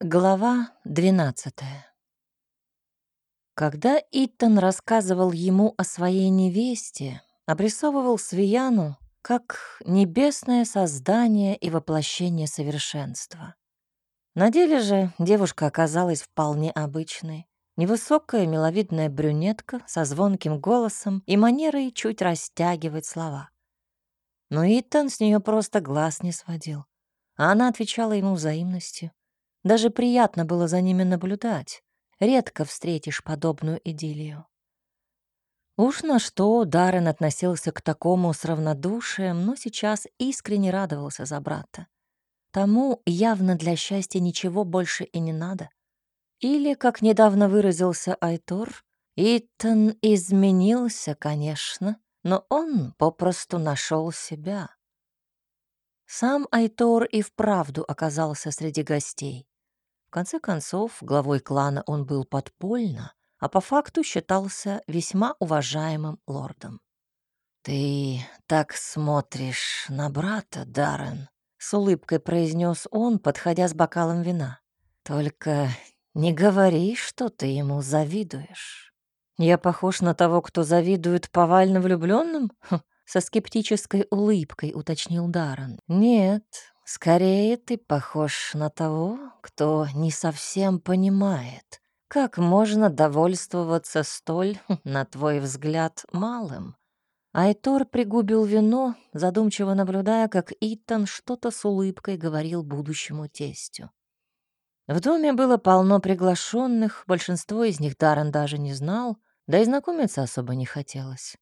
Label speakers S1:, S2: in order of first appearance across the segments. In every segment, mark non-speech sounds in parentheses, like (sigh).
S1: Глава двенадцатая. Когда Иттон рассказывал ему о своей невесте, обрисовывал Свияну как небесное создание и воплощение совершенства. На деле же девушка оказалась вполне обычной. Невысокая миловидная брюнетка со звонким голосом и манерой чуть растягивать слова. Но Иттон с нее просто глаз не сводил, а она отвечала ему взаимностью. Даже приятно было за ними наблюдать. Редко встретишь подобную идиллию. Уж на что Даррен относился к такому с равнодушием, но сейчас искренне радовался за брата. Тому явно для счастья ничего больше и не надо. Или, как недавно выразился Айтор, Итан изменился, конечно, но он попросту нашел себя. Сам Айтор и вправду оказался среди гостей. В конце концов, главой клана он был подпольно, а по факту считался весьма уважаемым лордом. «Ты так смотришь на брата, Даррен», — с улыбкой произнес он, подходя с бокалом вина. «Только не говори, что ты ему завидуешь». «Я похож на того, кто завидует повально влюбленным? Хм, со скептической улыбкой уточнил Даррен. «Нет, Скорее ты похож на того, кто не совсем понимает, как можно довольствоваться столь, (laughs) на твой взгляд, малым. Айтор пригубил вино, задумчиво наблюдая, как Итан что-то с улыбкой говорил будущему тестю. В доме было полно приглашенных, большинство из них Даррен даже не знал, да и знакомиться особо не хотелось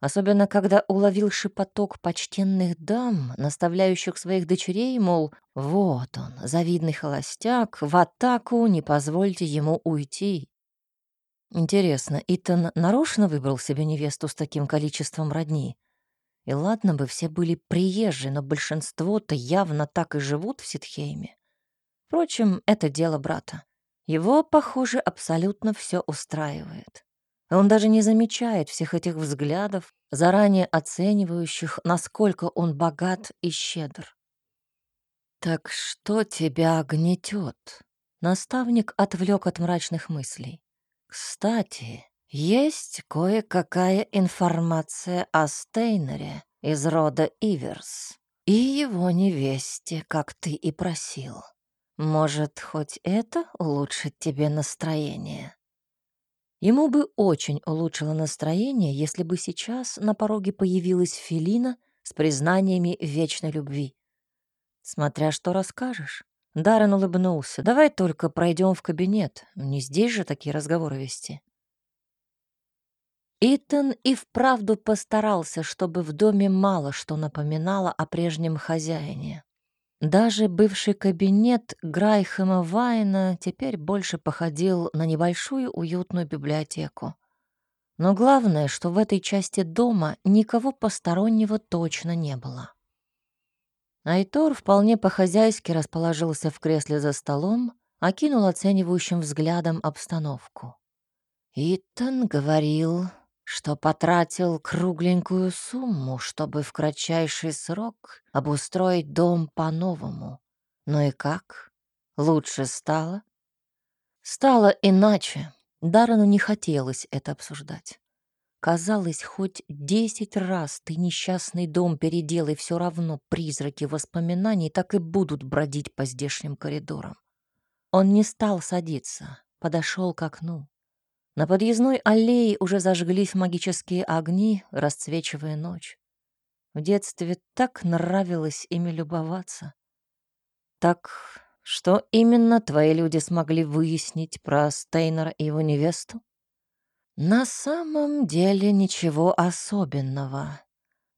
S1: особенно когда уловил шепоток почтенных дам, наставляющих своих дочерей, мол, вот он, завидный холостяк, в атаку не позвольте ему уйти. Интересно, Итан нарочно выбрал себе невесту с таким количеством родни? И ладно бы все были приезжие, но большинство-то явно так и живут в Ситхейме. Впрочем, это дело брата. Его, похоже, абсолютно все устраивает. Он даже не замечает всех этих взглядов, заранее оценивающих, насколько он богат и щедр. «Так что тебя гнетет?» Наставник отвлек от мрачных мыслей. «Кстати, есть кое-какая информация о Стейнере из рода Иверс и его невесте, как ты и просил. Может, хоть это улучшит тебе настроение?» Ему бы очень улучшило настроение, если бы сейчас на пороге появилась Фелина с признаниями вечной любви. Смотря что расскажешь. Даррен улыбнулся. «Давай только пройдем в кабинет. Не здесь же такие разговоры вести». Итан и вправду постарался, чтобы в доме мало что напоминало о прежнем хозяине. Даже бывший кабинет Грайхэма Вайна теперь больше походил на небольшую уютную библиотеку. Но главное, что в этой части дома никого постороннего точно не было. Айтор вполне по-хозяйски расположился в кресле за столом, окинул оценивающим взглядом обстановку. Итан говорил, что потратил кругленькую сумму, чтобы в кратчайший срок обустроить дом по-новому. Ну и как? Лучше стало? Стало иначе. Дарану не хотелось это обсуждать. Казалось, хоть десять раз ты несчастный дом переделай, все равно призраки воспоминаний так и будут бродить по здешним коридорам. Он не стал садиться, подошел к окну. На подъездной аллее уже зажглись магические огни, расцвечивая ночь. В детстве так нравилось ими любоваться. Так что именно твои люди смогли выяснить про Стейнера и его невесту? На самом деле ничего особенного.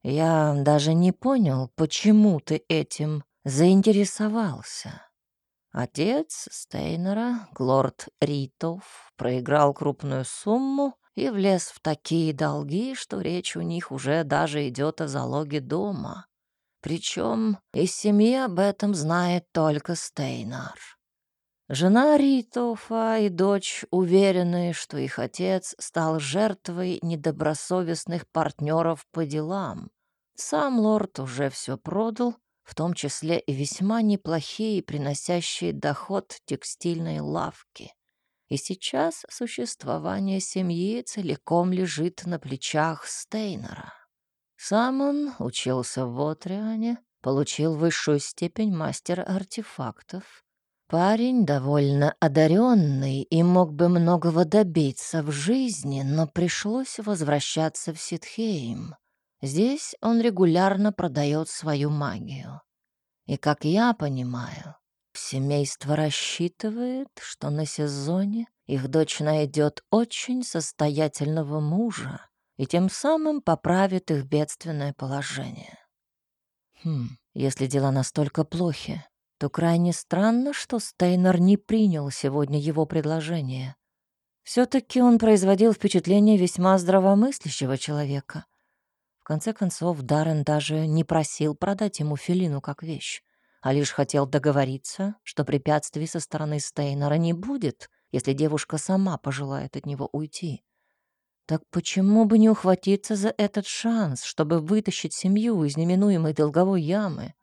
S1: Я даже не понял, почему ты этим заинтересовался. Отец Стейнера, Глорд Ритов, проиграл крупную сумму и влез в такие долги, что речь у них уже даже идет о залоге дома. Причем из семьи об этом знает только Стейнар. Жена Ритофа и дочь уверены, что их отец стал жертвой недобросовестных партнеров по делам. Сам лорд уже все продал, в том числе и весьма неплохие, приносящие доход текстильной лавки. И сейчас существование семьи целиком лежит на плечах Стейнера. Сам он учился в Отриане, получил высшую степень мастера артефактов. Парень довольно одаренный и мог бы многого добиться в жизни, но пришлось возвращаться в Ситхейм. Здесь он регулярно продает свою магию. И, как я понимаю, семейство рассчитывает, что на сезоне их дочь найдет очень состоятельного мужа и тем самым поправит их бедственное положение. Хм, если дела настолько плохи, то крайне странно, что Стейнер не принял сегодня его предложение. Все-таки он производил впечатление весьма здравомыслящего человека. Конце концов, Даррен даже не просил продать ему Филину как вещь, а лишь хотел договориться, что препятствий со стороны Стейнера не будет, если девушка сама пожелает от него уйти. Так почему бы не ухватиться за этот шанс, чтобы вытащить семью из неминуемой долговой ямы?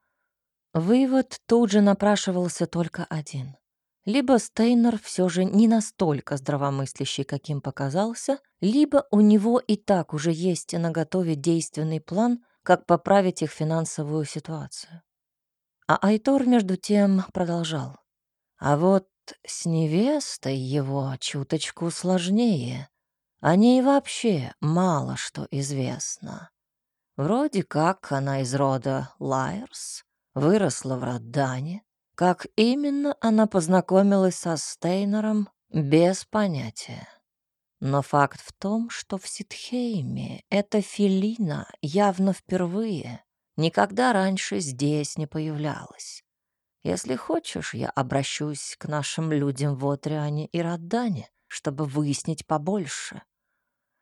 S1: Вывод тут же напрашивался только один. Либо Стейнер все же не настолько здравомыслящий, каким показался, либо у него и так уже есть на готове действенный план, как поправить их финансовую ситуацию. А Айтор, между тем, продолжал. А вот с невестой его чуточку сложнее. О ней вообще мало что известно. Вроде как она из рода Лайерс, выросла в Роддане. Как именно она познакомилась со Стейнером, без понятия. Но факт в том, что в Ситхейме эта Филина явно впервые, никогда раньше здесь не появлялась. Если хочешь, я обращусь к нашим людям в Отриане и Роддане, чтобы выяснить побольше.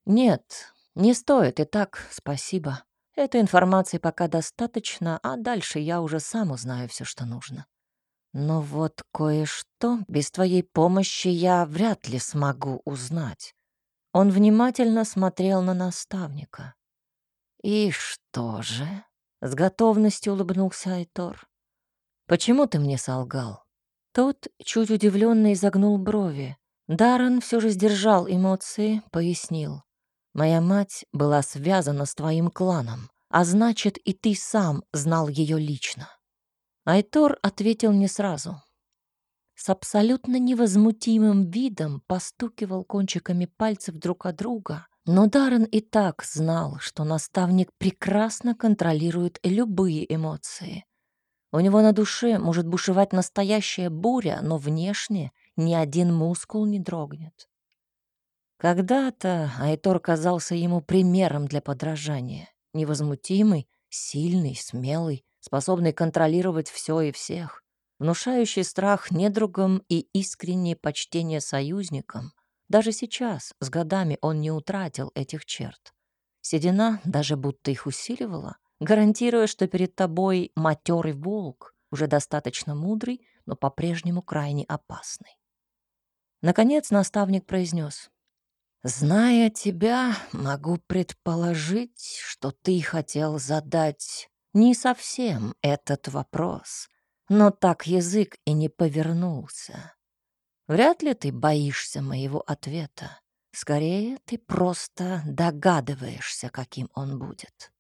S1: Нет, не стоит и так, спасибо. Этой информации пока достаточно, а дальше я уже сам узнаю все, что нужно. Но вот кое-что без твоей помощи я вряд ли смогу узнать. Он внимательно смотрел на наставника. «И что же?» — с готовностью улыбнулся Айтор. «Почему ты мне солгал?» Тот чуть удивленно изогнул брови. Даррен все же сдержал эмоции, пояснил. Моя мать была связана с твоим кланом, а значит, и ты сам знал ее лично. Айтор ответил не сразу. С абсолютно невозмутимым видом постукивал кончиками пальцев друг от друга, но Даррен и так знал, что наставник прекрасно контролирует любые эмоции. У него на душе может бушевать настоящая буря, но внешне ни один мускул не дрогнет. Когда-то Айтор казался ему примером для подражания. Невозмутимый, сильный, смелый, способный контролировать все и всех, внушающий страх недругам и искреннее почтение союзникам. Даже сейчас, с годами, он не утратил этих черт. Седина даже будто их усиливала, гарантируя, что перед тобой матерый волк, уже достаточно мудрый, но по-прежнему крайне опасный. Наконец наставник произнес — Зная тебя, могу предположить, что ты хотел задать не совсем этот вопрос, но так язык и не повернулся. Вряд ли ты боишься моего ответа. Скорее, ты просто догадываешься, каким он будет.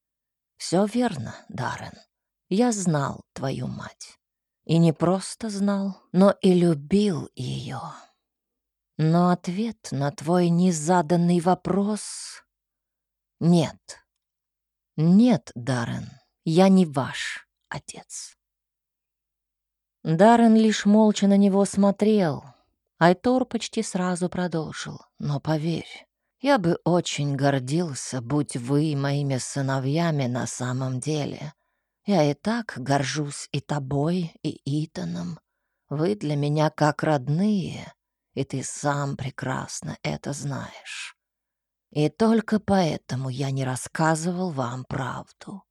S1: Все верно, Даррен. Я знал твою мать. И не просто знал, но и любил ее. Но ответ на твой незаданный вопрос — нет. Нет, Даррен, я не ваш отец. Даррен лишь молча на него смотрел. Айтор почти сразу продолжил. Но поверь, я бы очень гордился, будь вы моими сыновьями на самом деле. Я и так горжусь и тобой, и Итаном. Вы для меня как родные и ты сам прекрасно это знаешь. И только поэтому я не рассказывал вам правду.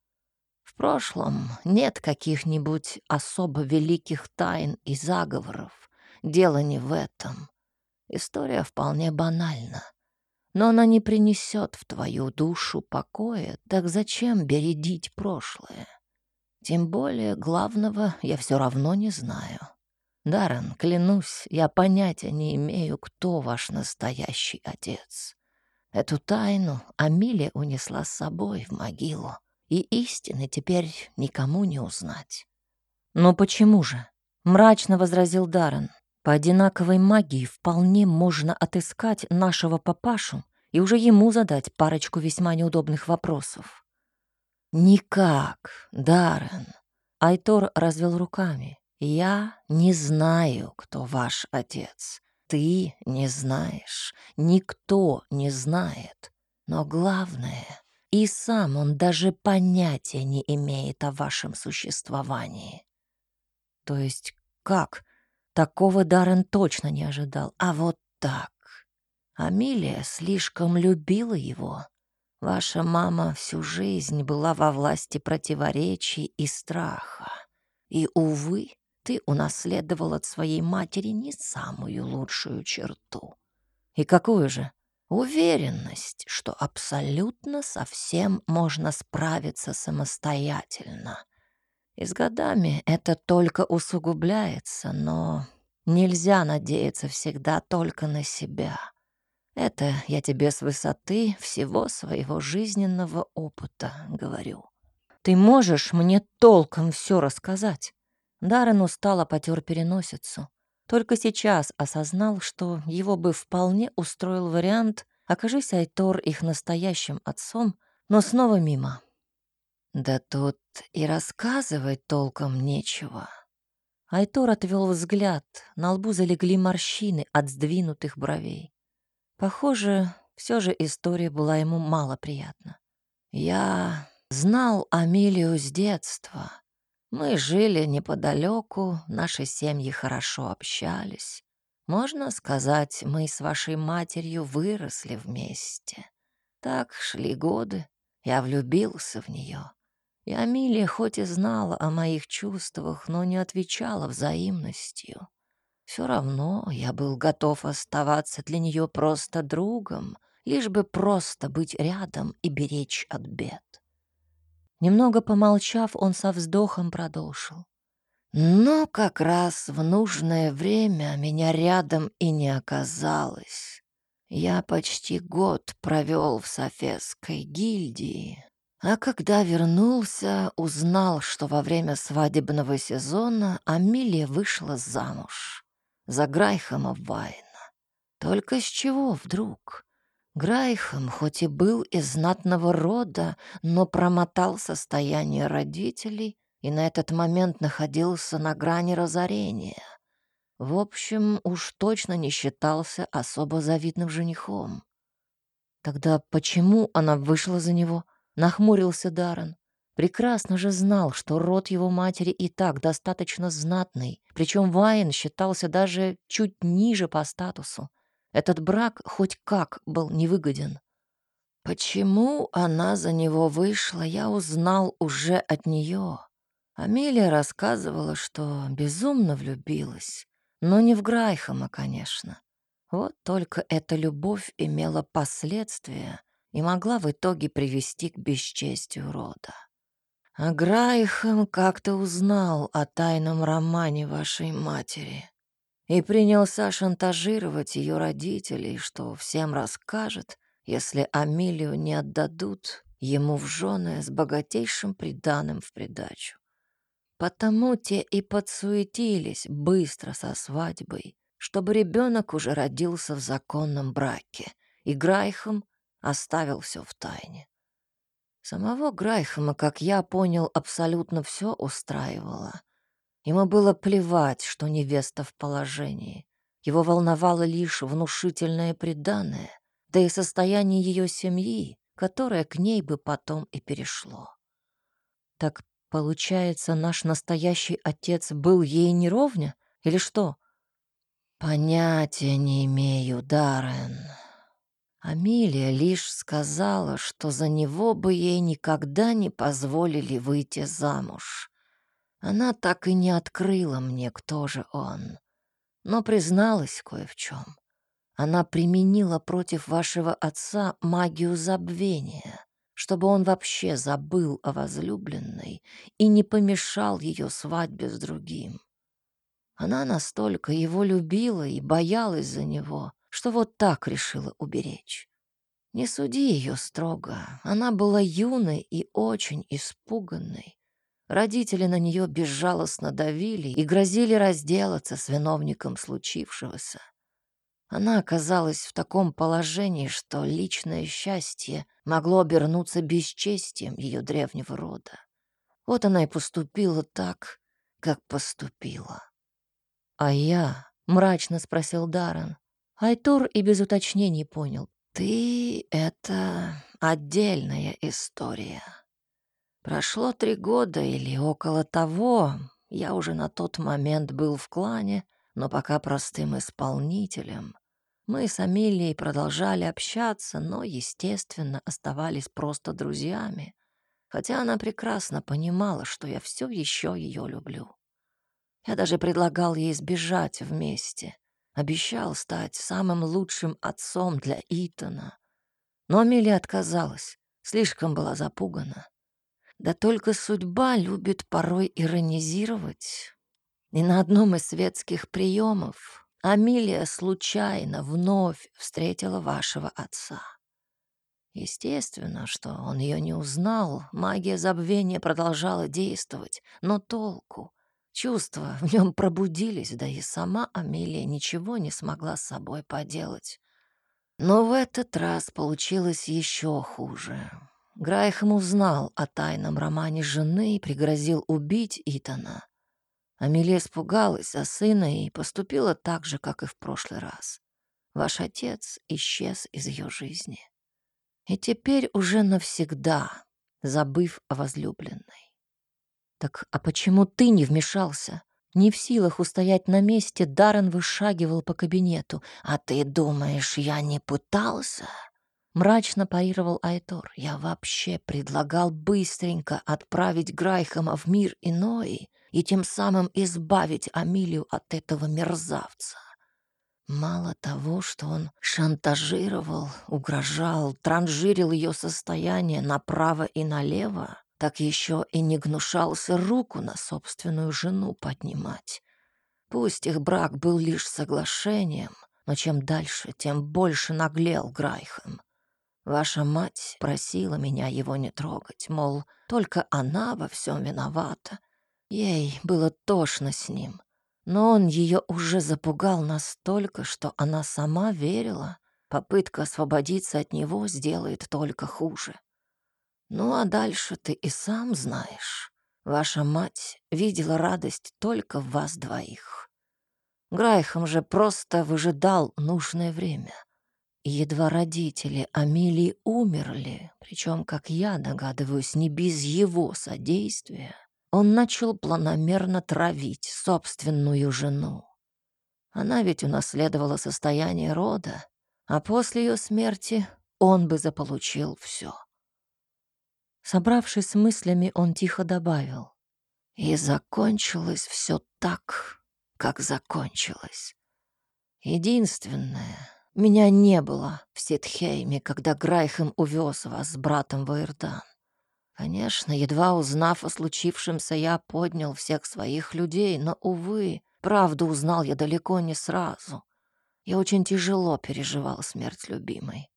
S1: В прошлом нет каких-нибудь особо великих тайн и заговоров. Дело не в этом. История вполне банальна. Но она не принесет в твою душу покоя, так зачем бередить прошлое? Тем более главного я все равно не знаю. Даррен, клянусь, я понятия не имею, кто ваш настоящий отец. Эту тайну Амилия унесла с собой в могилу, и истины теперь никому не узнать. «Но почему же?» — мрачно возразил Даррен. «По одинаковой магии вполне можно отыскать нашего папашу и уже ему задать парочку весьма неудобных вопросов». «Никак, Даррен», — Айтор развел руками. «Я не знаю, кто ваш отец. Ты не знаешь. Никто не знает. Но главное, и сам он даже понятия не имеет о вашем существовании». «То есть как?» Такого Даррен точно не ожидал. А вот так. Амилия слишком любила его. Ваша мама всю жизнь была во власти противоречий и страха. И, увы, ты унаследовал от своей матери не самую лучшую черту. И какую же? Уверенность, что абсолютно со всем можно справиться самостоятельно. И с годами это только усугубляется, но нельзя надеяться всегда только на себя. Это я тебе с высоты всего своего жизненного опыта говорю. Ты можешь мне толком все рассказать? Даррен устало потер переносицу. Только сейчас осознал, что его бы вполне устроил вариант, окажись Айтор их настоящим отцом, но снова мимо. Да тут и рассказывать толком нечего. Айтор отвел взгляд, на лбу залегли морщины от сдвинутых бровей. Похоже, все же история была ему мало приятна. Я знал Амелию с детства. Мы жили неподалеку, наши семьи хорошо общались. Можно сказать, мы с вашей матерью выросли вместе. Так шли годы, я влюбился в нее. И Амилия хоть и знала о моих чувствах, но не отвечала взаимностью. Все равно я был готов оставаться для нее просто другом, лишь бы просто быть рядом и беречь от бед. Немного помолчав, он со вздохом продолжил. Но как раз в нужное время меня рядом и не оказалось. Я почти год провел в Софесской гильдии, а когда вернулся, узнал, что во время свадебного сезона Амилия вышла замуж за Грайхама Вайна. Только с чего вдруг? Грайхам, хоть и был из знатного рода, но промотал состояние родителей и на этот момент находился на грани разорения. В общем, уж точно не считался особо завидным женихом. Тогда почему она вышла за него? Нахмурился Даррен. Прекрасно же знал, что род его матери и так достаточно знатный, причем Вайн считался даже чуть ниже по статусу. Этот брак хоть как был невыгоден. Почему она за него вышла, я узнал уже от нее. Амелия рассказывала, что безумно влюбилась, но не в Грайхама, конечно. Вот только эта любовь имела последствия и могла в итоге привести к бесчестию рода. А Грайхам как-то узнал о тайном романе вашей матери и принялся шантажировать ее родителей, что всем расскажет, если Амилию не отдадут ему в жены с богатейшим приданым в придачу. Потому те и подсуетились быстро со свадьбой, чтобы ребенок уже родился в законном браке, и Грайхам оставил все в тайне. Самого Грайхама, как я понял, абсолютно все устраивало — Ему было плевать, что невеста в положении. Его волновало лишь внушительное преданное, да и состояние ее семьи, которое к ней бы потом и перешло. Так, получается, наш настоящий отец был ей неровня? Или что? Понятия не имею, Даррен. Амилия лишь сказала, что за него бы ей никогда не позволили выйти замуж. Она так и не открыла мне, кто же он, но призналась кое в чем. Она применила против вашего отца магию забвения, чтобы он вообще забыл о возлюбленной и не помешал ее свадьбе с другим. Она настолько его любила и боялась за него, что вот так решила уберечь. Не суди ее строго, она была юной и очень испуганной. Родители на нее безжалостно давили и грозили разделаться с виновником случившегося. Она оказалась в таком положении, что личное счастье могло обернуться бесчестием ее древнего рода. Вот она и поступила так, как поступила. «А я?» — мрачно спросил Даррен. Айтор и без уточнений понял. «Ты — это отдельная история. Прошло три года или около того, я уже на тот момент был в клане, но пока простым исполнителем. Мы с Амелией продолжали общаться, но, естественно, оставались просто друзьями, хотя она прекрасно понимала, что я все еще ее люблю. Я даже предлагал ей сбежать вместе, обещал стать самым лучшим отцом для Итана. Но Амелия отказалась, слишком была запугана. Да только судьба любит порой иронизировать. И на одном из светских приемов Амилия случайно вновь встретила вашего отца. Естественно, что он ее не узнал, магия забвения продолжала действовать, но толку? Чувства в нем пробудились, да и сама Амилия ничего не смогла с собой поделать. Но в этот раз получилось еще хуже. Грайхем узнал о тайном романе жены и пригрозил убить Итана. Амелия испугалась за сына и поступила так же, как и в прошлый раз. Ваш отец исчез из ее жизни. И теперь уже навсегда, забыв о возлюбленной. Так а почему ты не вмешался? Не в силах устоять на месте, Даррен вышагивал по кабинету. «А ты думаешь, я не пытался?» Мрачно парировал Айтор. «Я вообще предлагал быстренько отправить Грайхама в мир иной, и тем самым избавить Амилию от этого мерзавца. Мало того, что он шантажировал, угрожал, транжирил ее состояние направо и налево, так еще и не гнушался руку на собственную жену поднимать. Пусть их брак был лишь соглашением, но чем дальше, тем больше наглел Грайхем. Ваша мать просила меня его не трогать, мол, только она во всем виновата, Ей было тошно с ним, но он ее уже запугал настолько, что она сама верила, попытка освободиться от него сделает только хуже. Ну а дальше ты и сам знаешь. Ваша мать видела радость только в вас двоих. Грайхам же просто выжидал нужное время. Едва родители Амилии умерли, причем, как я догадываюсь, не без его содействия, он начал планомерно травить собственную жену. Она ведь унаследовала состояние рода, а после ее смерти он бы заполучил все. Собравшись с мыслями, он тихо добавил. И закончилось все так, как закончилось. Единственное, меня не было в Ситхейме, когда Грайхем увез вас с братом в Ирдан. Конечно, едва узнав о случившемся, я поднял всех своих людей, но, увы, правду узнал я далеко не сразу. Я очень тяжело переживал смерть любимой.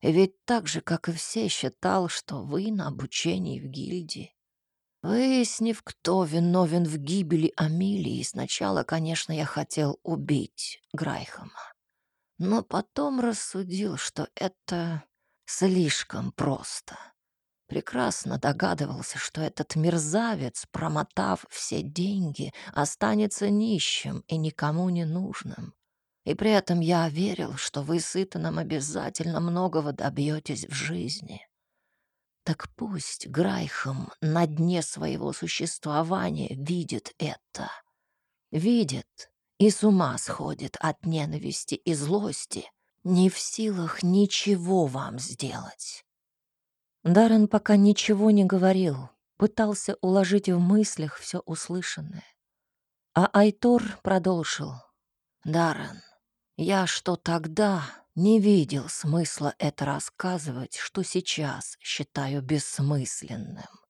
S1: И ведь так же, как и все, считал, что вы на обучении в гильдии. Выяснив, кто виновен в гибели Амилии, сначала, конечно, я хотел убить Грайхама. Но потом рассудил, что это слишком просто прекрасно догадывался, что этот мерзавец, промотав все деньги, останется нищим и никому не нужным. И при этом я верил, что вы с Итаном обязательно многого добьетесь в жизни. Так пусть Грайхам на дне своего существования видит это. Видит и с ума сходит от ненависти и злости, не в силах ничего вам сделать. Даррен пока ничего не говорил, пытался уложить в мыслях все услышанное. А Айтор продолжил. «Даррен, я что тогда, Не видел смысла это рассказывать, что сейчас считаю бессмысленным.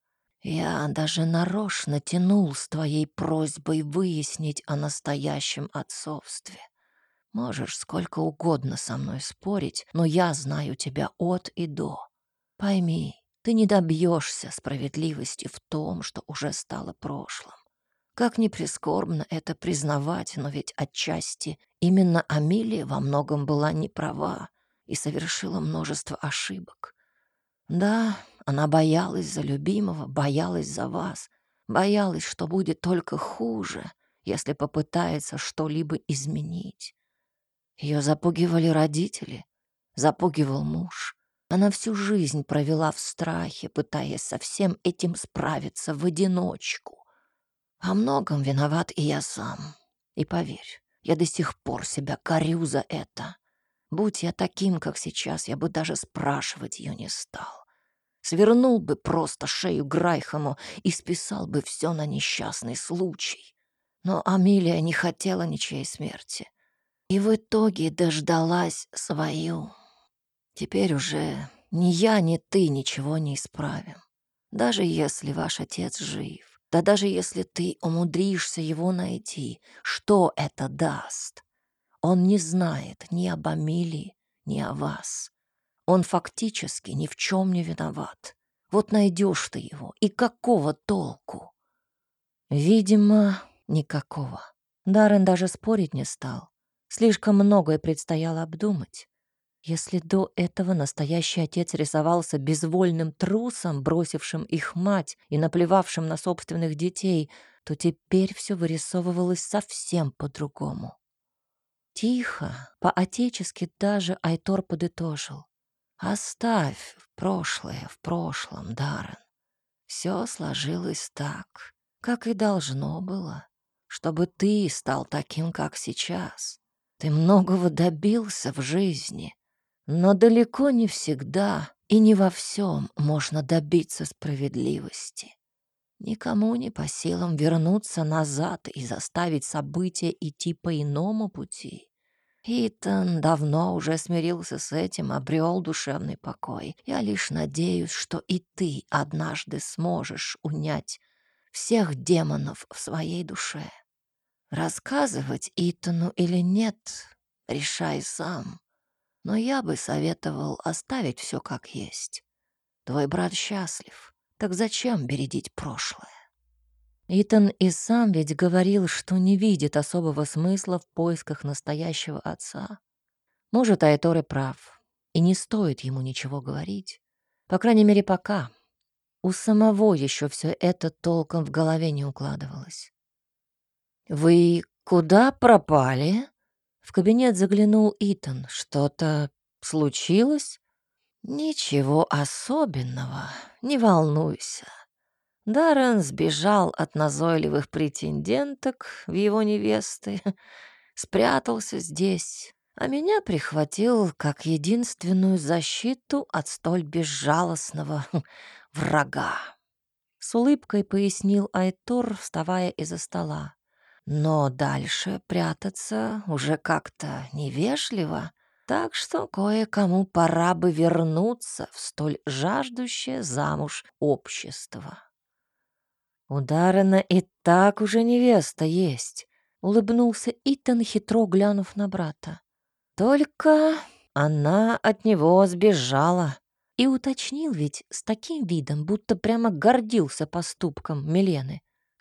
S1: Я даже нарочно тянул с твоей просьбой выяснить о настоящем отцовстве. Можешь сколько угодно со мной спорить, но я знаю тебя от и до. Пойми, ты не добьешься справедливости в том, что уже стало прошлым. Как ни прискорбно это признавать, но ведь отчасти именно Амилия во многом была не права и совершила множество ошибок. Да, она боялась за любимого, боялась за вас, боялась, что будет только хуже, если попытается что-либо изменить. Ее запугивали родители, запугивал муж. Она всю жизнь провела в страхе, пытаясь со всем этим справиться в одиночку. О многом виноват и я сам. И поверь, я до сих пор себя корю за это. Будь я таким, как сейчас, я бы даже спрашивать ее не стал. Свернул бы просто шею Грайхому и списал бы все на несчастный случай. Но Амилия не хотела ничьей смерти. И в итоге дождалась свою. Теперь уже ни я, ни ты ничего не исправим. Даже если ваш отец жив. Да даже если ты умудришься его найти, что это даст? Он не знает ни об Амилии, ни о вас. Он фактически ни в чем не виноват. Вот найдешь ты его, и какого толку? Видимо, никакого. Даррен даже спорить не стал. Слишком многое предстояло обдумать. Если до этого настоящий отец рисовался безвольным трусом, бросившим их мать и наплевавшим на собственных детей, то теперь все вырисовывалось совсем по-другому. Тихо, по-отечески даже Айтор подытожил. «Оставь прошлое в прошлом, Даррен. Все сложилось так, как и должно было, чтобы ты стал таким, как сейчас. Ты многого добился в жизни, но далеко не всегда и не во всем можно добиться справедливости. Никому не по силам вернуться назад и заставить события идти по иному пути. Итан давно уже смирился с этим, обрел душевный покой. Я лишь надеюсь, что и ты однажды сможешь унять всех демонов в своей душе. Рассказывать Итану или нет, решай сам. Но я бы советовал оставить все как есть. Твой брат счастлив, так зачем бередить прошлое? Итан и сам ведь говорил, что не видит особого смысла в поисках настоящего отца. Может, Айтор и прав, и не стоит ему ничего говорить. По крайней мере, пока. У самого еще все это толком в голове не укладывалось. «Вы куда пропали?» В кабинет заглянул Итан. Что-то случилось? Ничего особенного, не волнуйся. Даррен сбежал от назойливых претенденток в его невесты, (laughs) спрятался здесь, а меня прихватил как единственную защиту от столь безжалостного (laughs) врага. С улыбкой пояснил Айтор, вставая из-за стола. Но дальше прятаться уже как-то невежливо, так что кое-кому пора бы вернуться в столь жаждущее замуж общество. У Даррена и так уже невеста есть, улыбнулся Итан, хитро глянув на брата. Только она от него сбежала. И уточнил ведь с таким видом, будто прямо гордился поступком Милены.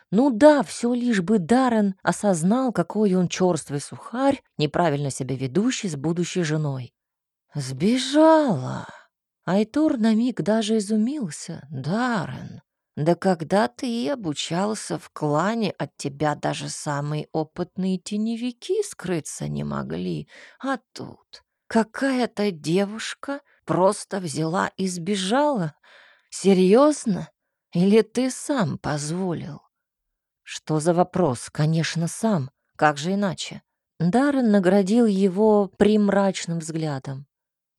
S1: Ну да, все лишь бы Даррен осознал, какой он черствый сухарь, неправильно себя ведущий с будущей женой. Сбежала. Айтур на миг даже изумился. Даррен, да когда ты обучался в клане, от тебя даже самые опытные теневики скрыться не могли. А тут какая-то девушка просто взяла и сбежала. Серьезно? Или ты сам позволил? Что за вопрос? Конечно, сам. Как же иначе? Даррен наградил его примрачным взглядом.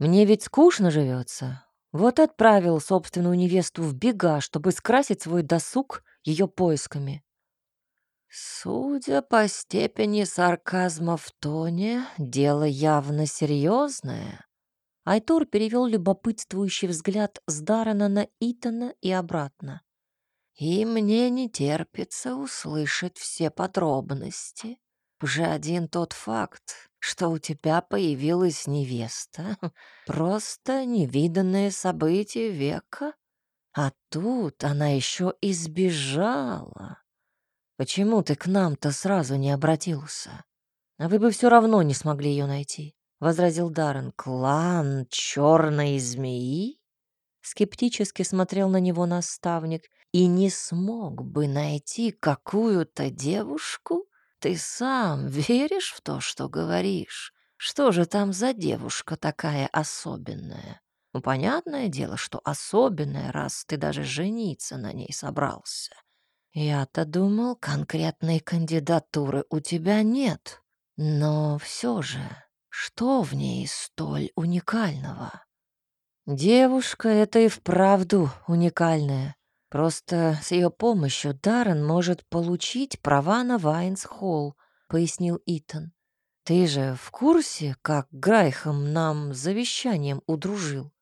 S1: Мне ведь скучно живется. Вот отправил собственную невесту в бега, чтобы скрасить свой досуг ее поисками. Судя по степени сарказма в тоне, дело явно серьезное. Айтур перевел любопытствующий взгляд с Дарана на Итана и обратно. И мне не терпится услышать все подробности. Уже один тот факт, что у тебя появилась невеста, (laughs) просто невиданное событие века. А тут она еще избежала. Почему ты к нам-то сразу не обратился? А вы бы все равно не смогли ее найти, — возразил Даррен. Клан черной змеи? Скептически смотрел на него наставник. И не смог бы найти какую-то девушку? Ты сам веришь в то, что говоришь? Что же там за девушка такая особенная? Ну, понятное дело, что особенная, раз ты даже жениться на ней собрался. Я-то думал, конкретной кандидатуры у тебя нет. Но все же, что в ней столь уникального? Девушка — это и вправду уникальная. Просто с ее помощью Даррен может получить права на Вайнс-Холл, пояснил Итан. Ты же в курсе, как Грайхам нам завещанием удружил?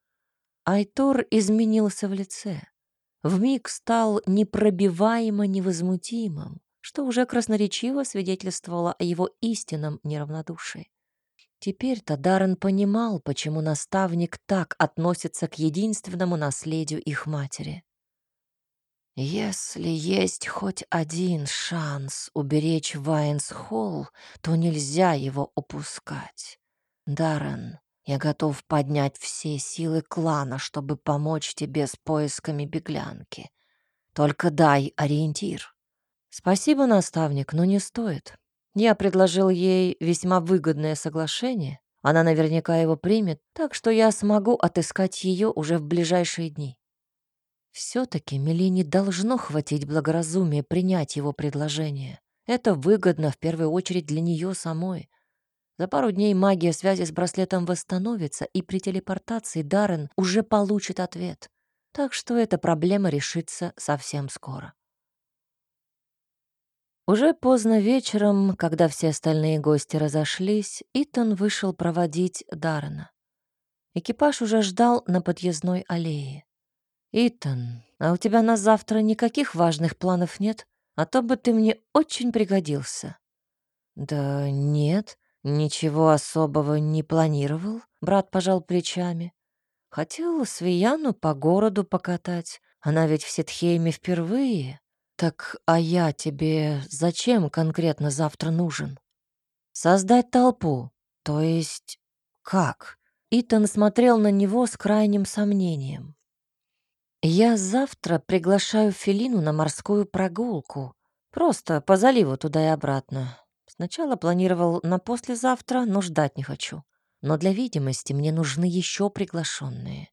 S1: Айтор изменился в лице вмиг стал непробиваемо невозмутимым, что уже красноречиво свидетельствовало о его истинном неравнодушии. Теперь-то Даррен понимал, почему наставник так относится к единственному наследию их матери. «Если есть хоть один шанс уберечь Вайнс-Холл, то нельзя его упускать. Даррен, я готов поднять все силы клана, чтобы помочь тебе с поисками беглянки. Только дай ориентир. Спасибо, наставник, но не стоит. Я предложил ей весьма выгодное соглашение. Она наверняка его примет, так что я смогу отыскать ее уже в ближайшие дни. Все-таки Мелине должно хватить благоразумия принять его предложение. Это выгодно в первую очередь для нее самой. За пару дней магия связи с браслетом восстановится, и при телепортации Даррен уже получит ответ. Так что эта проблема решится совсем скоро. Уже поздно вечером, когда все остальные гости разошлись, Итан вышел проводить Даррена. Экипаж уже ждал на подъездной аллее. «Итан, а у тебя на завтра никаких важных планов нет? А то бы ты мне очень пригодился». «Да нет», «Ничего особого не планировал?» — брат пожал плечами. «Хотел Свияну по городу покатать. Она ведь в Ситхейме впервые. Так а я тебе зачем конкретно завтра нужен?» «Создать толпу. То есть как?» Итан смотрел на него с крайним сомнением. «Я завтра приглашаю Фелину на морскую прогулку. Просто по заливу туда и обратно. Сначала планировал на послезавтра, но ждать не хочу. Но для видимости мне нужны еще приглашенные.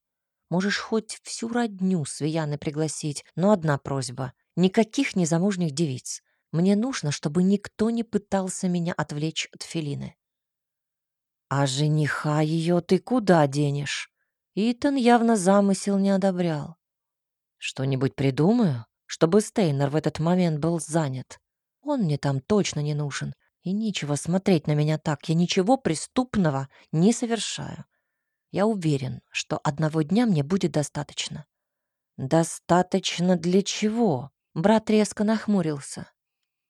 S1: Можешь хоть всю родню Свияны пригласить, но одна просьба — никаких незамужних девиц. Мне нужно, чтобы никто не пытался меня отвлечь от Фелины. А жениха ее ты куда денешь? Итан явно замысел не одобрял. Что-нибудь придумаю, чтобы Стейнер в этот момент был занят. Он мне там точно не нужен. И нечего смотреть на меня так. Я ничего преступного не совершаю. Я уверен, что одного дня мне будет достаточно. Достаточно для чего? Брат резко нахмурился.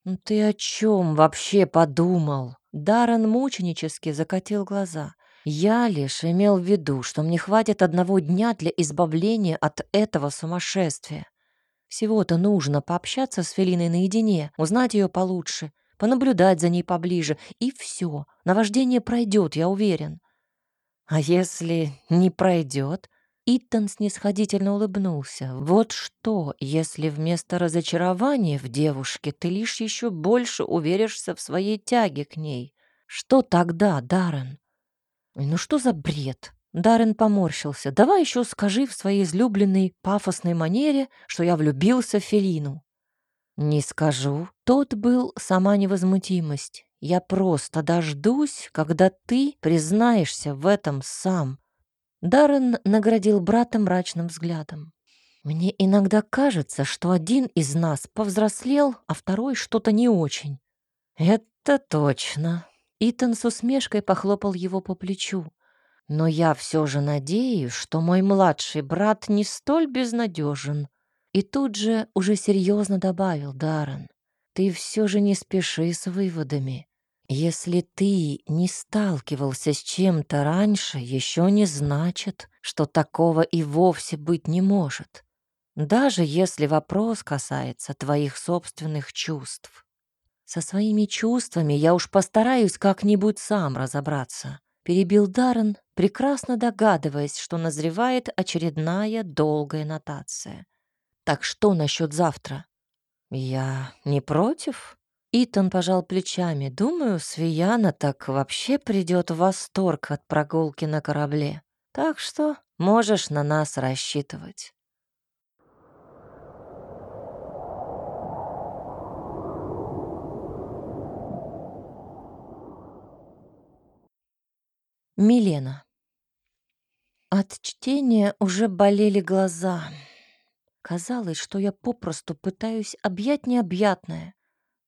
S1: «Ну «Ты о чем вообще подумал?» Даррен мученически закатил глаза. «Я лишь имел в виду, что мне хватит одного дня для избавления от этого сумасшествия. Всего-то нужно пообщаться с Фелиной наедине, узнать ее получше, понаблюдать за ней поближе, и все. Наваждение пройдет, я уверен. А если не пройдет? Итан снисходительно улыбнулся. Вот что, если вместо разочарования в девушке ты лишь еще больше уверишься в своей тяге к ней? Что тогда, Даррен? Ну что за бред? Даррен поморщился. Давай еще скажи в своей излюбленной пафосной манере, что я влюбился в Фелину. «Не скажу. Тот был сама невозмутимость. Я просто дождусь, когда ты признаешься в этом сам». Даррен наградил брата мрачным взглядом. Мне иногда кажется, что один из нас повзрослел, а второй что-то не очень. Это точно. Итан с усмешкой похлопал его по плечу. Но я все же надеюсь, что мой младший брат не столь безнадежен. И тут же уже серьезно добавил Даррен. Ты все же не спеши с выводами. Если ты не сталкивался с чем-то раньше, еще не значит, что такого и вовсе быть не может. Даже если вопрос касается твоих собственных чувств. Со своими чувствами я уж постараюсь как-нибудь сам разобраться перебил Даррен, прекрасно догадываясь, что назревает очередная долгая нотация. «Так что насчет завтра?» «Я не против?» Итан пожал плечами. «Думаю, Свияна так вообще придет в восторг от прогулки на корабле. Так что можешь на нас рассчитывать». Милена. От чтения уже болели глаза. Казалось, что я попросту пытаюсь объять необъятное.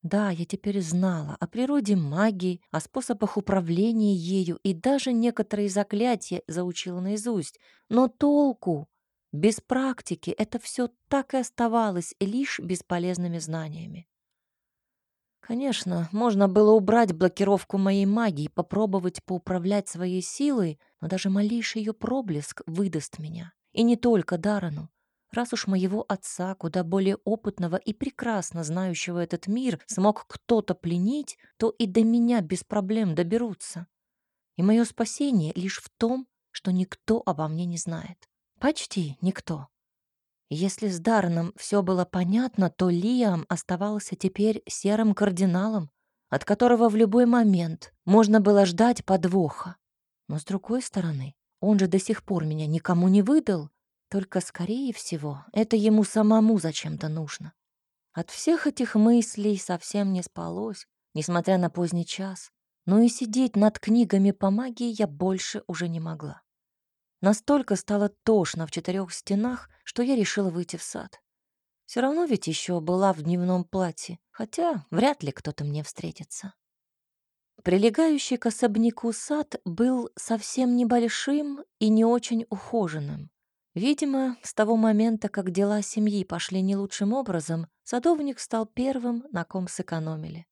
S1: Да, я теперь знала о природе магии, о способах управления ею и даже некоторые заклятия заучила наизусть. Но толку? Без практики это все так и оставалось лишь бесполезными знаниями. Конечно, можно было убрать блокировку моей магии, попробовать поуправлять своей силой, но даже малейший ее проблеск выдаст меня. И не только Дарану. Раз уж моего отца, куда более опытного и прекрасно знающего этот мир, смог кто-то пленить, то и до меня без проблем доберутся. И мое спасение лишь в том, что никто обо мне не знает. Почти никто. Если с Дарреном все было понятно, то Лиам оставался теперь серым кардиналом, от которого в любой момент можно было ждать подвоха. Но с другой стороны, он же до сих пор меня никому не выдал, только, скорее всего, это ему самому зачем-то нужно. От всех этих мыслей совсем не спалось, несмотря на поздний час. Но и сидеть над книгами по магии я больше уже не могла. Настолько стало тошно в четырех стенах, что я решила выйти в сад. Все равно ведь еще была в дневном платье, хотя вряд ли кто-то мне встретится. Прилегающий к особняку сад был совсем небольшим и не очень ухоженным. Видимо, с того момента, как дела семьи пошли не лучшим образом, садовник стал первым, на ком сэкономили.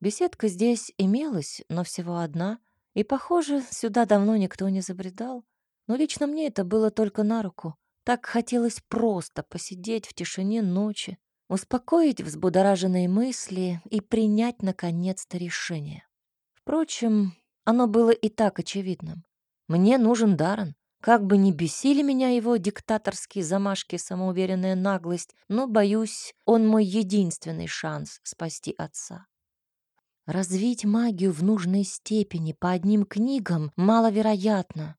S1: Беседка здесь имелась, но всего одна, и, похоже, сюда давно никто не забредал, но лично мне это было только на руку. Так хотелось просто посидеть в тишине ночи, успокоить взбудораженные мысли и принять, наконец-то, решение. Впрочем, оно было и так очевидным. Мне нужен Даррен. Как бы ни бесили меня его диктаторские замашки, самоуверенная наглость, но, боюсь, он мой единственный шанс спасти отца. Развить магию в нужной степени по одним книгам маловероятно,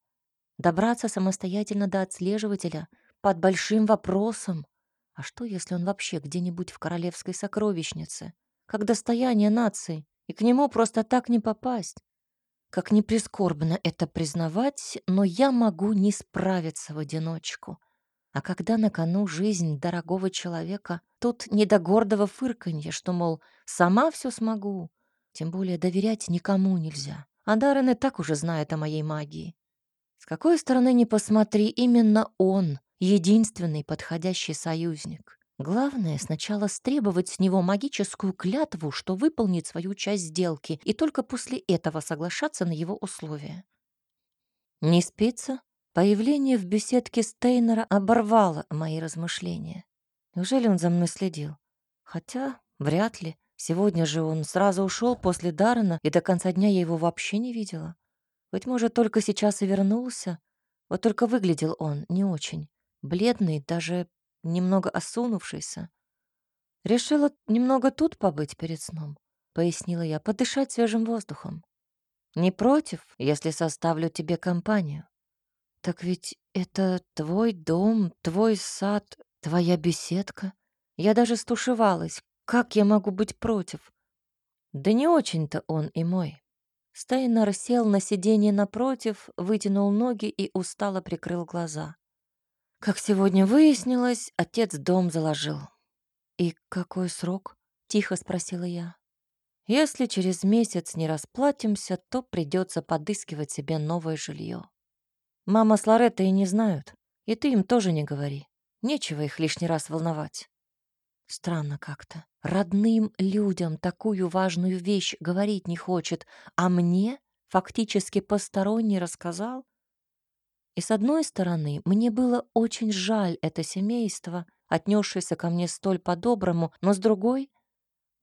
S1: Добраться самостоятельно до отслеживателя под большим вопросом. А что, если он вообще где-нибудь в королевской сокровищнице, как достояние нации, и к нему просто так не попасть? Как ни прискорбно это признавать, но я могу не справиться в одиночку. А когда на кону жизнь дорогого человека, тут не до гордого фырканья, что, мол, сама все смогу. Тем более доверять никому нельзя. А Даррен и так уже знает о моей магии. С какой стороны ни посмотри, именно он — единственный подходящий союзник. Главное сначала стребовать с него магическую клятву, что выполнит свою часть сделки, и только после этого соглашаться на его условия. Не спится? Появление в беседке Стейнера оборвало мои размышления. Неужели он за мной следил? Хотя, вряд ли. Сегодня же он сразу ушел после Даррена, и до конца дня я его вообще не видела. Быть может, только сейчас и вернулся. Вот только выглядел он не очень. Бледный, даже немного осунувшийся. Решила немного тут побыть перед сном, пояснила я, подышать свежим воздухом. Не против, если составлю тебе компанию. Так ведь это твой дом, твой сад, твоя беседка. Я даже стушевалась. Как я могу быть против? Да не очень-то он и мой. Стейнер сел на сиденье напротив, вытянул ноги и устало прикрыл глаза. Как сегодня выяснилось, отец дом заложил. «И какой срок?» — тихо спросила я. «Если через месяц не расплатимся, то придется подыскивать себе новое жилье. Мама с Лореттой не знают, и ты им тоже не говори. Нечего их лишний раз волновать». Странно как-то. Родным людям такую важную вещь говорить не хочет, а мне фактически посторонний рассказал. И с одной стороны, мне было очень жаль это семейство, отнесшееся ко мне столь по-доброму, но с другой,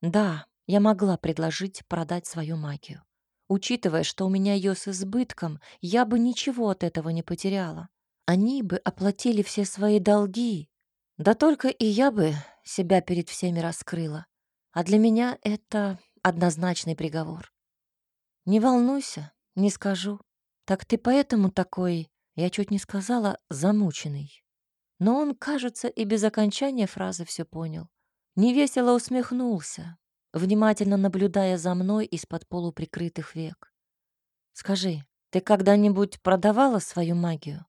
S1: да, я могла предложить продать свою магию. Учитывая, что у меня ее с избытком, я бы ничего от этого не потеряла. Они бы оплатили все свои долги. Да только и я бы себя перед всеми раскрыла. А для меня это однозначный приговор. Не волнуйся, не скажу. Так ты поэтому такой, я чуть не сказала, замученный. Но он, кажется, и без окончания фразы все понял. Невесело усмехнулся, внимательно наблюдая за мной из-под полуприкрытых век. «Скажи, ты когда-нибудь продавала свою магию?»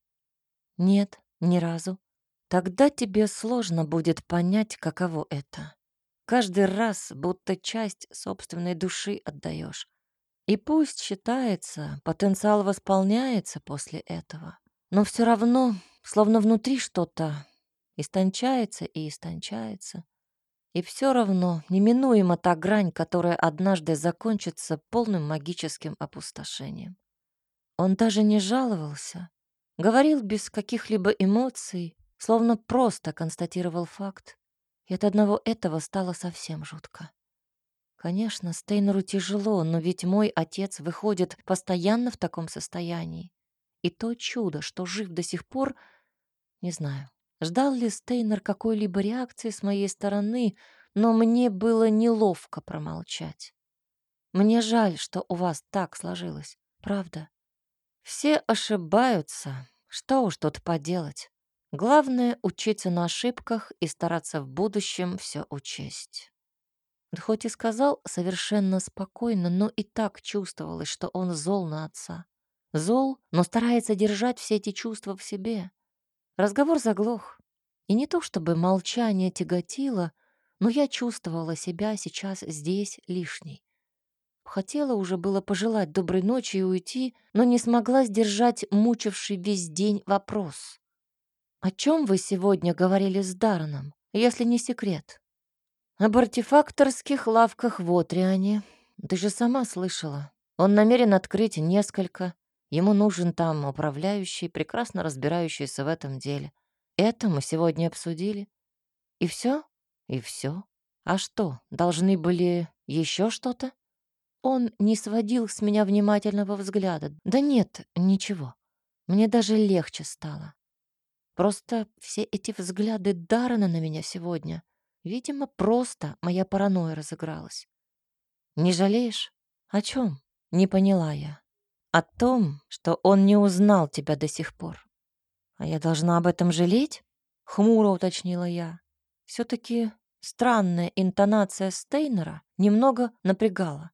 S1: «Нет, ни разу. Тогда тебе сложно будет понять, каково это. Каждый раз будто часть собственной души отдаешь. И пусть считается, потенциал восполняется после этого, но все равно, словно внутри что-то истончается и истончается. И все равно неминуема та грань, которая однажды закончится полным магическим опустошением. Он даже не жаловался, говорил без каких-либо эмоций, словно просто констатировал факт. И от одного этого стало совсем жутко. Конечно, Стейнеру тяжело, но ведь мой отец выходит постоянно в таком состоянии. И то чудо, что жив до сих пор, не знаю. Ждал ли Стейнер какой-либо реакции с моей стороны, но мне было неловко промолчать. Мне жаль, что у вас так сложилось, правда. Все ошибаются, что уж тут поделать. Главное — учиться на ошибках и стараться в будущем все учесть. Хоть и сказал совершенно спокойно, но и так чувствовалось, что он зол на отца. Зол, но старается держать все эти чувства в себе. Разговор заглох. И не то чтобы молчание тяготило, но я чувствовала себя сейчас здесь лишней. Хотела уже было пожелать доброй ночи и уйти, но не смогла сдержать мучивший весь день вопрос. «О чем вы сегодня говорили с Дараном, если не секрет?» «Об артефакторских лавках в Отриане. Ты же сама слышала. Он намерен открыть несколько. Ему нужен там управляющий, прекрасно разбирающийся в этом деле. Это мы сегодня обсудили. И все? И все. А что, должны были еще что-то?» Он не сводил с меня внимательного взгляда. Да нет, ничего. Мне даже легче стало. Просто все эти взгляды Даррена на меня сегодня, видимо, просто моя паранойя разыгралась. Не жалеешь? О чем? Не поняла я. О том, что он не узнал тебя до сих пор. А я должна об этом жалеть? Хмуро уточнила я. Все-таки странная интонация Стейнера немного напрягала.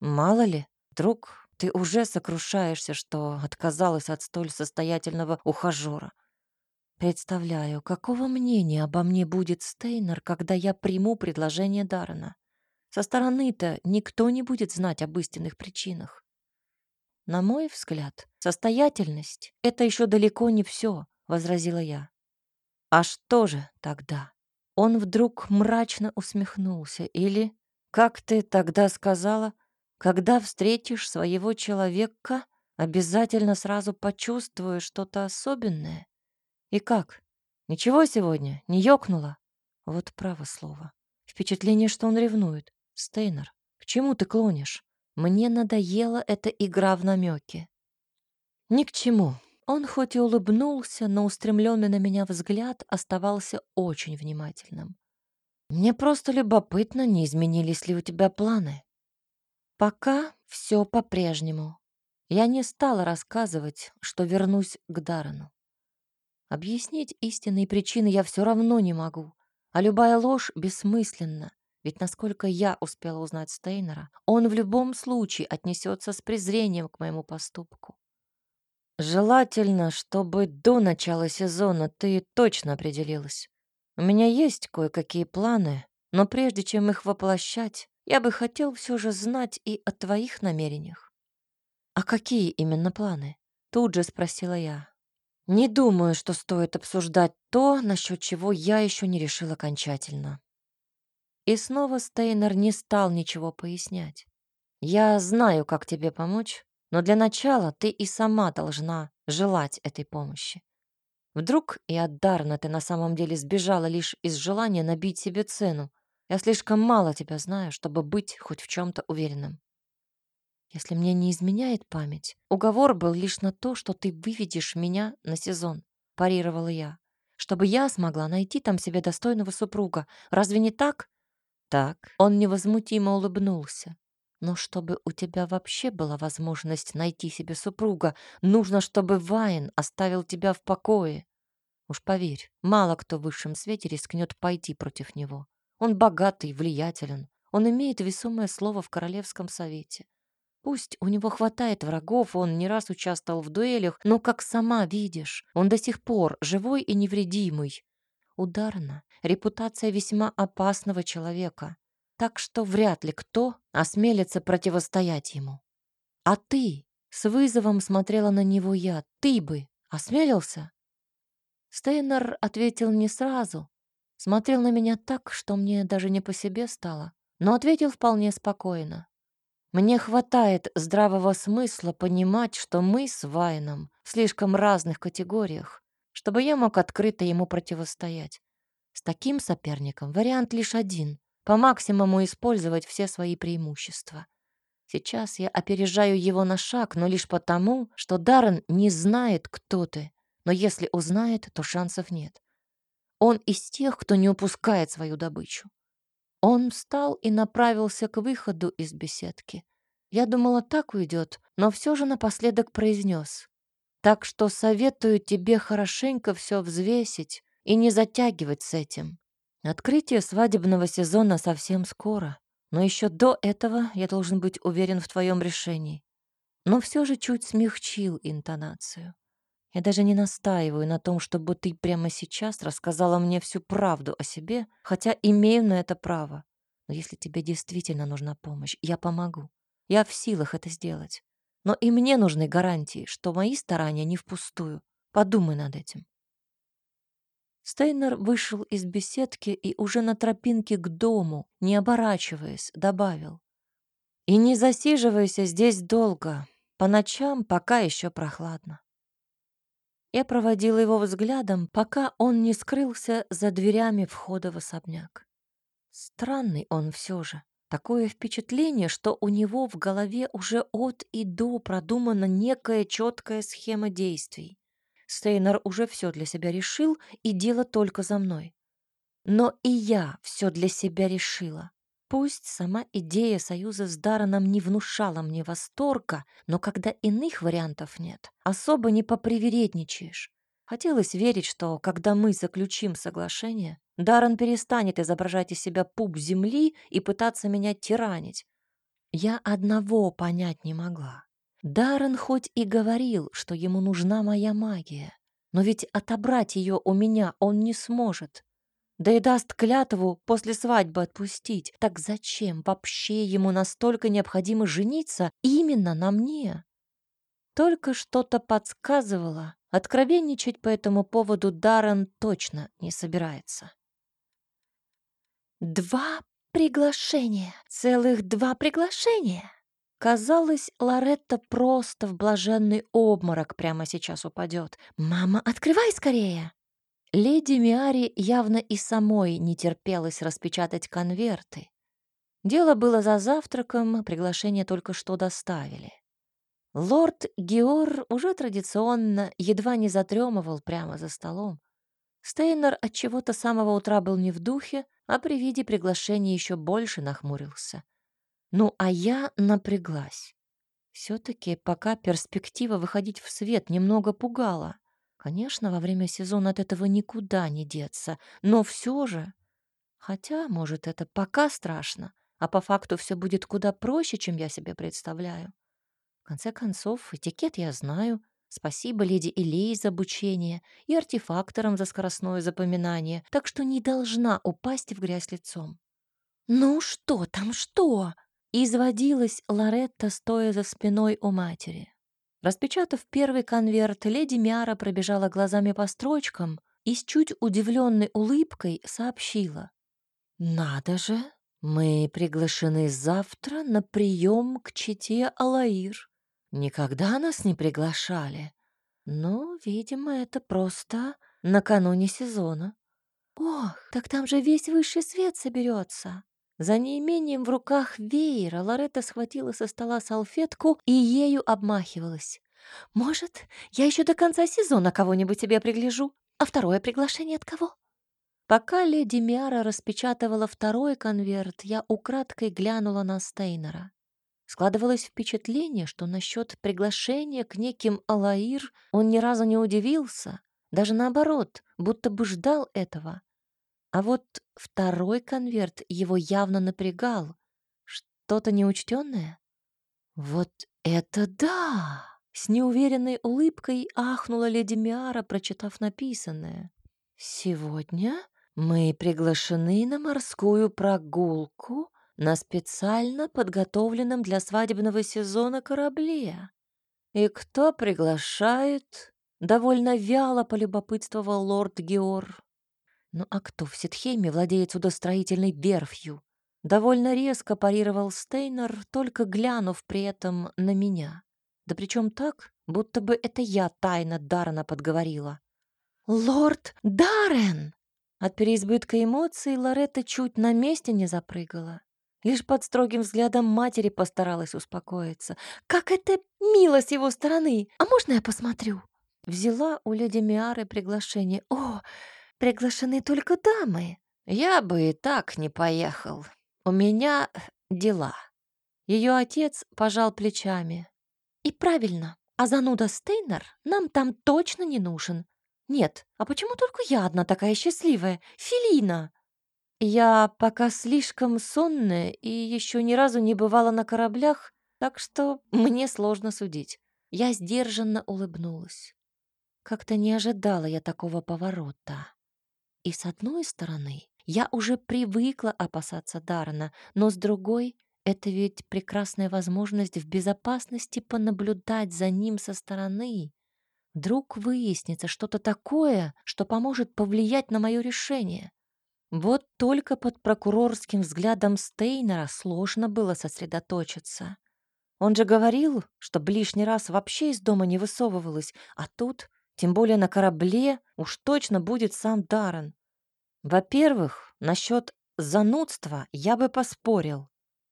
S1: Мало ли, вдруг ты уже сокрушаешься, что отказалась от столь состоятельного ухажера. Представляю, какого мнения обо мне будет Стейнер, когда я приму предложение Даррена. Со стороны-то никто не будет знать об истинных причинах. На мой взгляд, состоятельность — это еще далеко не все, — возразила я. А что же тогда? Он вдруг мрачно усмехнулся. Или, как ты тогда сказала, когда встретишь своего человека, обязательно сразу почувствуешь что-то особенное? И как? Ничего сегодня? Не ёкнуло? Вот право слово. Впечатление, что он ревнует. Стейнер, к чему ты клонишь? Мне надоела эта игра в намеки. Ни к чему. Он хоть и улыбнулся, но устремленный на меня взгляд оставался очень внимательным. Мне просто любопытно, не изменились ли у тебя планы. Пока все по-прежнему. Я не стала рассказывать, что вернусь к Дарану. Объяснить истинные причины я все равно не могу, а любая ложь бессмысленна. Ведь насколько я успела узнать Стейнера, он в любом случае отнесется с презрением к моему поступку. Желательно, чтобы до начала сезона ты точно определилась. У меня есть кое-какие планы, но прежде чем их воплощать, я бы хотел все же знать и о твоих намерениях. А какие именно планы? Тут же спросила я. Не думаю, что стоит обсуждать то, насчет чего я еще не решил окончательно. И снова Стейнер не стал ничего пояснять. Я знаю, как тебе помочь, но для начала ты и сама должна желать этой помощи. Вдруг и от Дарна ты на самом деле сбежала лишь из желания набить себе цену. Я слишком мало тебя знаю, чтобы быть хоть в чем-то уверенным. Если мне не изменяет память, уговор был лишь на то, что ты выведешь меня на сезон, парировала я, чтобы я смогла найти там себе достойного супруга. Разве не так? Так. Он невозмутимо улыбнулся. Но чтобы у тебя вообще была возможность найти себе супруга, нужно, чтобы Вайн оставил тебя в покое. Уж поверь, мало кто в высшем свете рискнет пойти против него. Он богатый, влиятелен. Он имеет весомое слово в Королевском совете. Пусть у него хватает врагов, он не раз участвовал в дуэлях, но, как сама видишь, он до сих пор живой и невредимый. Ударна репутация весьма опасного человека так что вряд ли кто осмелится противостоять ему. А ты, с вызовом смотрела на него я, ты бы осмелился? Стейнер ответил не сразу, смотрел на меня так, что мне даже не по себе стало, но ответил вполне спокойно. Мне хватает здравого смысла понимать, что мы с Вайном в слишком разных категориях, чтобы я мог открыто ему противостоять. С таким соперником вариант лишь один по максимуму использовать все свои преимущества. Сейчас я опережаю его на шаг, но лишь потому, что Даррен не знает, кто ты. Но если узнает, то шансов нет. Он из тех, кто не упускает свою добычу. Он встал и направился к выходу из беседки. Я думала, так уйдет, но все же напоследок произнес. Так что советую тебе хорошенько все взвесить и не затягивать с этим. Открытие свадебного сезона совсем скоро, но еще до этого я должен быть уверен в твоем решении. Но все же чуть смягчил интонацию. Я даже не настаиваю на том, чтобы ты прямо сейчас рассказала мне всю правду о себе, хотя имею на это право. Но если тебе действительно нужна помощь, я помогу. Я в силах это сделать. Но и мне нужны гарантии, что мои старания не впустую. Подумай над этим. Стейнер вышел из беседки и уже на тропинке к дому, не оборачиваясь, добавил. «И не засиживайся здесь долго, по ночам пока еще прохладно». Я проводила его взглядом, пока он не скрылся за дверями входа в особняк. Странный он все же. Такое впечатление, что у него в голове уже от и до продумана некая четкая схема действий. Стейнер уже все для себя решил, и дело только за мной. Но и я все для себя решила. Пусть сама идея союза с Дараном не внушала мне восторга, но когда иных вариантов нет, особо не попривередничаешь. Хотелось верить, что когда мы заключим соглашение, Даран перестанет изображать из себя пуп земли и пытаться меня тиранить. Я одного понять не могла. Даррен хоть и говорил, что ему нужна моя магия, но ведь отобрать ее у меня он не сможет. Да и даст клятву после свадьбы отпустить. Так зачем вообще ему настолько необходимо жениться именно на мне? Только что-то подсказывало, откровенничать по этому поводу Даррен точно не собирается. «Два приглашения! Целых два приглашения!» Казалось, Лоретта просто в блаженный обморок прямо сейчас упадет. «Мама, открывай скорее!» Леди Миари явно и самой не терпелось распечатать конверты. Дело было за завтраком, приглашение только что доставили. Лорд Геор уже традиционно едва не затремывал прямо за столом. Стейнер от чего-то самого утра был не в духе, а при виде приглашения еще больше нахмурился. Ну, а я напряглась. Все-таки пока перспектива выходить в свет немного пугала. Конечно, во время сезона от этого никуда не деться, но все же... Хотя, может, это пока страшно, а по факту все будет куда проще, чем я себе представляю. В конце концов, этикет я знаю, Спасибо леди Элей за обучение и артефакторам за скоростное запоминание, так что не должна упасть в грязь лицом. «Ну что там, что?» — изводилась Лоретта, стоя за спиной у матери. Распечатав первый конверт, леди Миара пробежала глазами по строчкам и с чуть удивленной улыбкой сообщила. «Надо же, мы приглашены завтра на прием к чете Алаир. Никогда нас не приглашали. Но, видимо, это просто накануне сезона. Ох, так там же весь высший свет соберется. За неимением в руках веера Лоретта схватила со стола салфетку и ею обмахивалась. «Может, я еще до конца сезона кого-нибудь тебе пригляжу? А второе приглашение от кого?» Пока леди Миара распечатывала второй конверт, я украдкой глянула на Стейнера. Складывалось впечатление, что насчет приглашения к неким Алаир он ни разу не удивился, даже наоборот, будто бы ждал этого. А вот второй конверт его явно напрягал. Что-то неучтенное? Вот это да! С неуверенной улыбкой ахнула леди Миара, прочитав написанное. «Сегодня мы приглашены на морскую прогулку на специально подготовленном для свадебного сезона корабле. И кто приглашает?» Довольно вяло полюбопытствовал лорд Геор. Ну а кто в Ситхейме владеет судостроительной верфью? Довольно резко парировал Стейнер, только глянув при этом на меня. Да причем так, будто бы это я тайно Даррена подговорила. «Лорд Даррен!» От переизбытка эмоций Лоретта чуть на месте не запрыгала. Лишь под строгим взглядом матери постаралась успокоиться. «Как это мило с его стороны! А можно я посмотрю?» Взяла у леди Миары приглашение. «О, приглашены только дамы. Я бы и так не поехал. У меня дела. Ее отец пожал плечами. И правильно, а зануда Стейнер нам там точно не нужен. Нет, а почему только я одна такая счастливая? Филина! Я пока слишком сонная и еще ни разу не бывала на кораблях, так что мне сложно судить. Я сдержанно улыбнулась. Как-то не ожидала я такого поворота. И с одной стороны, я уже привыкла опасаться Дарна, но с другой — это ведь прекрасная возможность в безопасности понаблюдать за ним со стороны. Вдруг выяснится что-то такое, что поможет повлиять на мое решение. Вот только под прокурорским взглядом Стейнера сложно было сосредоточиться. Он же говорил, что лишний раз вообще из дома не высовывалась, а тут, тем более на корабле, уж точно будет сам Даррен. Во-первых, насчет занудства я бы поспорил.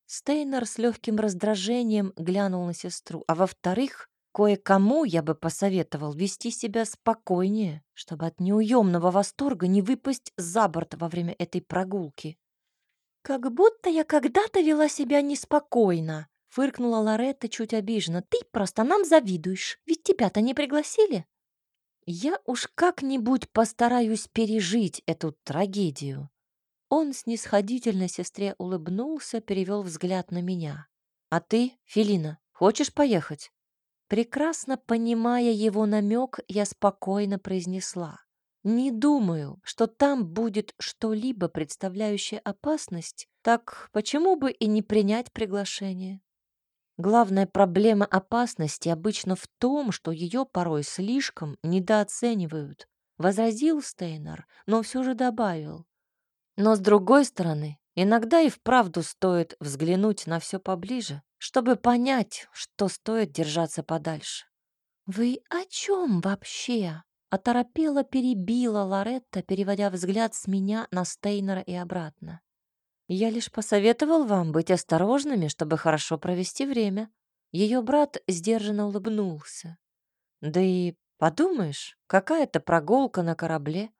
S1: Стейнер с легким раздражением глянул на сестру. А во-вторых, кое-кому я бы посоветовал вести себя спокойнее, чтобы от неуемного восторга не выпасть за борт во время этой прогулки. «Как будто я когда-то вела себя неспокойно», — фыркнула Лоретта чуть обиженно. «Ты просто нам завидуешь, ведь тебя-то не пригласили». Я уж как-нибудь постараюсь пережить эту трагедию. Он снисходительно сестре улыбнулся, перевел взгляд на меня. А ты, Филина, хочешь поехать? Прекрасно понимая его намек, я спокойно произнесла. Не думаю, что там будет что-либо, представляющее опасность, так почему бы и не принять приглашение? Главная проблема опасности обычно в том, что ее порой слишком недооценивают, возразил Стейнер, но все же добавил. Но с другой стороны, иногда и вправду стоит взглянуть на все поближе, чтобы понять, что стоит держаться подальше. «Вы о чем вообще?» Оторопела перебила Лоретта, переводя взгляд с меня на Стейнера и обратно. Я лишь посоветовал вам быть осторожными, чтобы хорошо провести время. Ее брат сдержанно улыбнулся. Да и подумаешь, какая-то прогулка на корабле.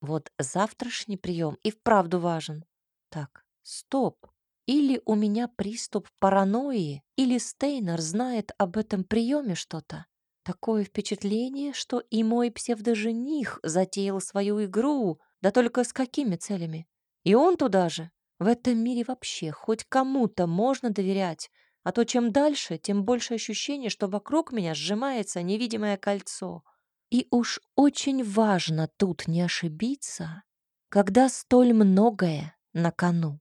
S1: Вот завтрашний прием и вправду важен. Так, стоп. Или у меня приступ паранойи, или Стейнер знает об этом приеме что-то. Такое впечатление, что и мой псевдожених затеял свою игру, да только с какими целями? И он туда же. В этом мире вообще хоть кому-то можно доверять, А то чем дальше, тем больше ощущение, что вокруг меня сжимается невидимое кольцо. И уж очень важно тут не ошибиться, когда столь многое на кону.